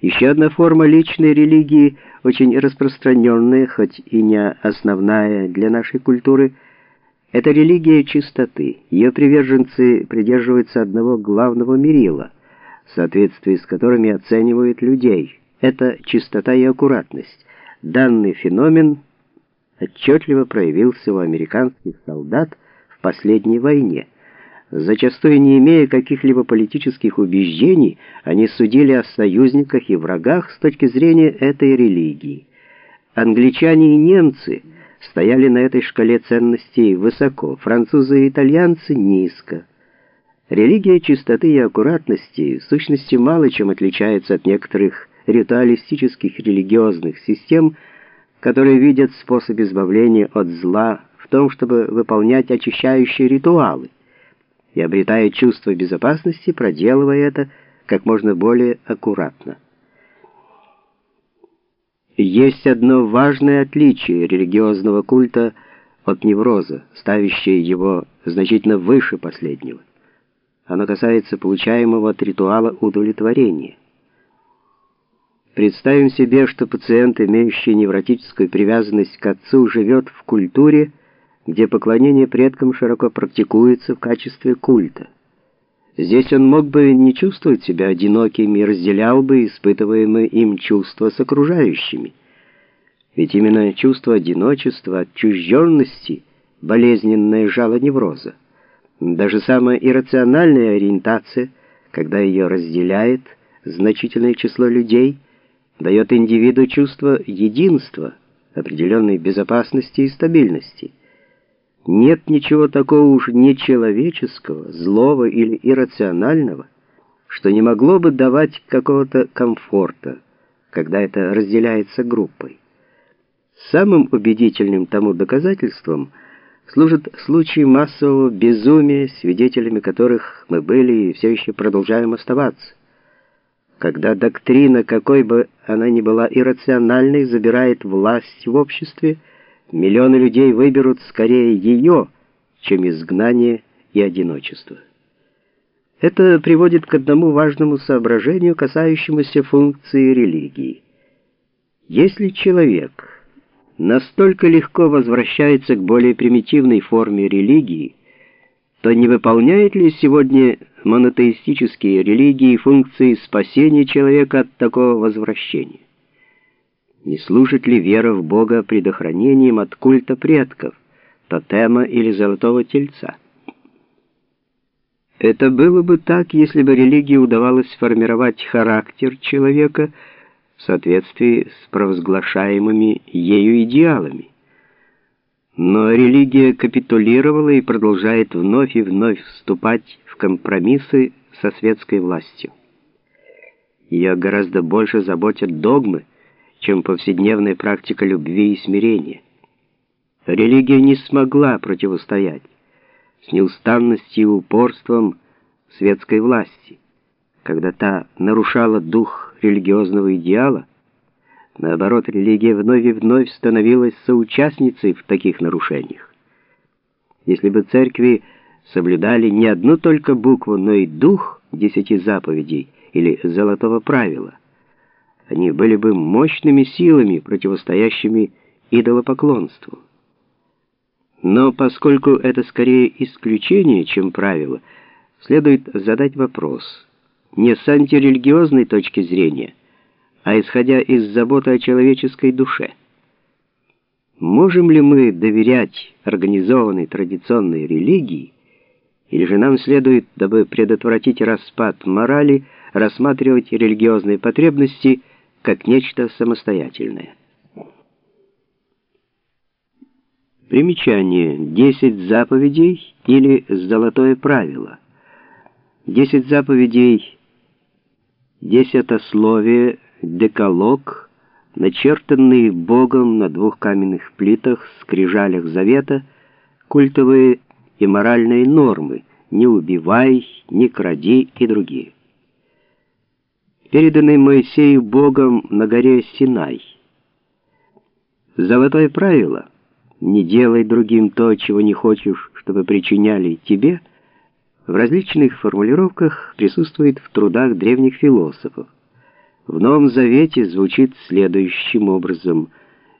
Еще одна форма личной религии, очень распространенная, хоть и не основная для нашей культуры, это религия чистоты. Ее приверженцы придерживаются одного главного мерила, в соответствии с которыми оценивают людей. Это чистота и аккуратность. Данный феномен отчетливо проявился у американских солдат в последней войне – Зачастую не имея каких-либо политических убеждений, они судили о союзниках и врагах с точки зрения этой религии. Англичане и немцы стояли на этой шкале ценностей высоко, французы и итальянцы низко. Религия чистоты и аккуратности в сущности мало чем отличается от некоторых ритуалистических религиозных систем, которые видят способ избавления от зла в том, чтобы выполнять очищающие ритуалы и обретая чувство безопасности, проделывая это как можно более аккуратно. Есть одно важное отличие религиозного культа от невроза, ставящее его значительно выше последнего. Оно касается получаемого от ритуала удовлетворения. Представим себе, что пациент, имеющий невротическую привязанность к отцу, живет в культуре, где поклонение предкам широко практикуется в качестве культа. Здесь он мог бы не чувствовать себя одиноким и разделял бы испытываемые им чувства с окружающими. Ведь именно чувство одиночества, отчужденности – болезненное жало невроза. Даже самая иррациональная ориентация, когда ее разделяет значительное число людей, дает индивиду чувство единства, определенной безопасности и стабильности – нет ничего такого уж нечеловеческого, злого или иррационального, что не могло бы давать какого-то комфорта, когда это разделяется группой. Самым убедительным тому доказательством служит случай массового безумия, свидетелями которых мы были и все еще продолжаем оставаться. Когда доктрина, какой бы она ни была иррациональной, забирает власть в обществе, Миллионы людей выберут скорее ее, чем изгнание и одиночество. Это приводит к одному важному соображению, касающемуся функции религии. Если человек настолько легко возвращается к более примитивной форме религии, то не выполняет ли сегодня монотеистические религии функции спасения человека от такого возвращения? Не служит ли вера в Бога предохранением от культа предков, тотема или золотого тельца? Это было бы так, если бы религии удавалось сформировать характер человека в соответствии с провозглашаемыми ею идеалами. Но религия капитулировала и продолжает вновь и вновь вступать в компромиссы со светской властью. Ее гораздо больше заботят догмы, чем повседневная практика любви и смирения. Религия не смогла противостоять с неустанностью и упорством светской власти, когда та нарушала дух религиозного идеала, наоборот, религия вновь и вновь становилась соучастницей в таких нарушениях. Если бы церкви соблюдали не одну только букву, но и дух десяти заповедей или золотого правила, они были бы мощными силами, противостоящими идолопоклонству. Но поскольку это скорее исключение, чем правило, следует задать вопрос не с антирелигиозной точки зрения, а исходя из заботы о человеческой душе. Можем ли мы доверять организованной традиционной религии, или же нам следует, дабы предотвратить распад морали, рассматривать религиозные потребности – как нечто самостоятельное. Примечание. Десять заповедей или золотое правило. Десять заповедей, десятословие, декалог, начертанные Богом на двух каменных плитах, скрижалях завета, культовые и моральные нормы «не убивай», «не кради» и другие переданный Моисею Богом на горе Синай. Золотое правило «не делай другим то, чего не хочешь, чтобы причиняли тебе» в различных формулировках присутствует в трудах древних философов. В Новом Завете звучит следующим образом –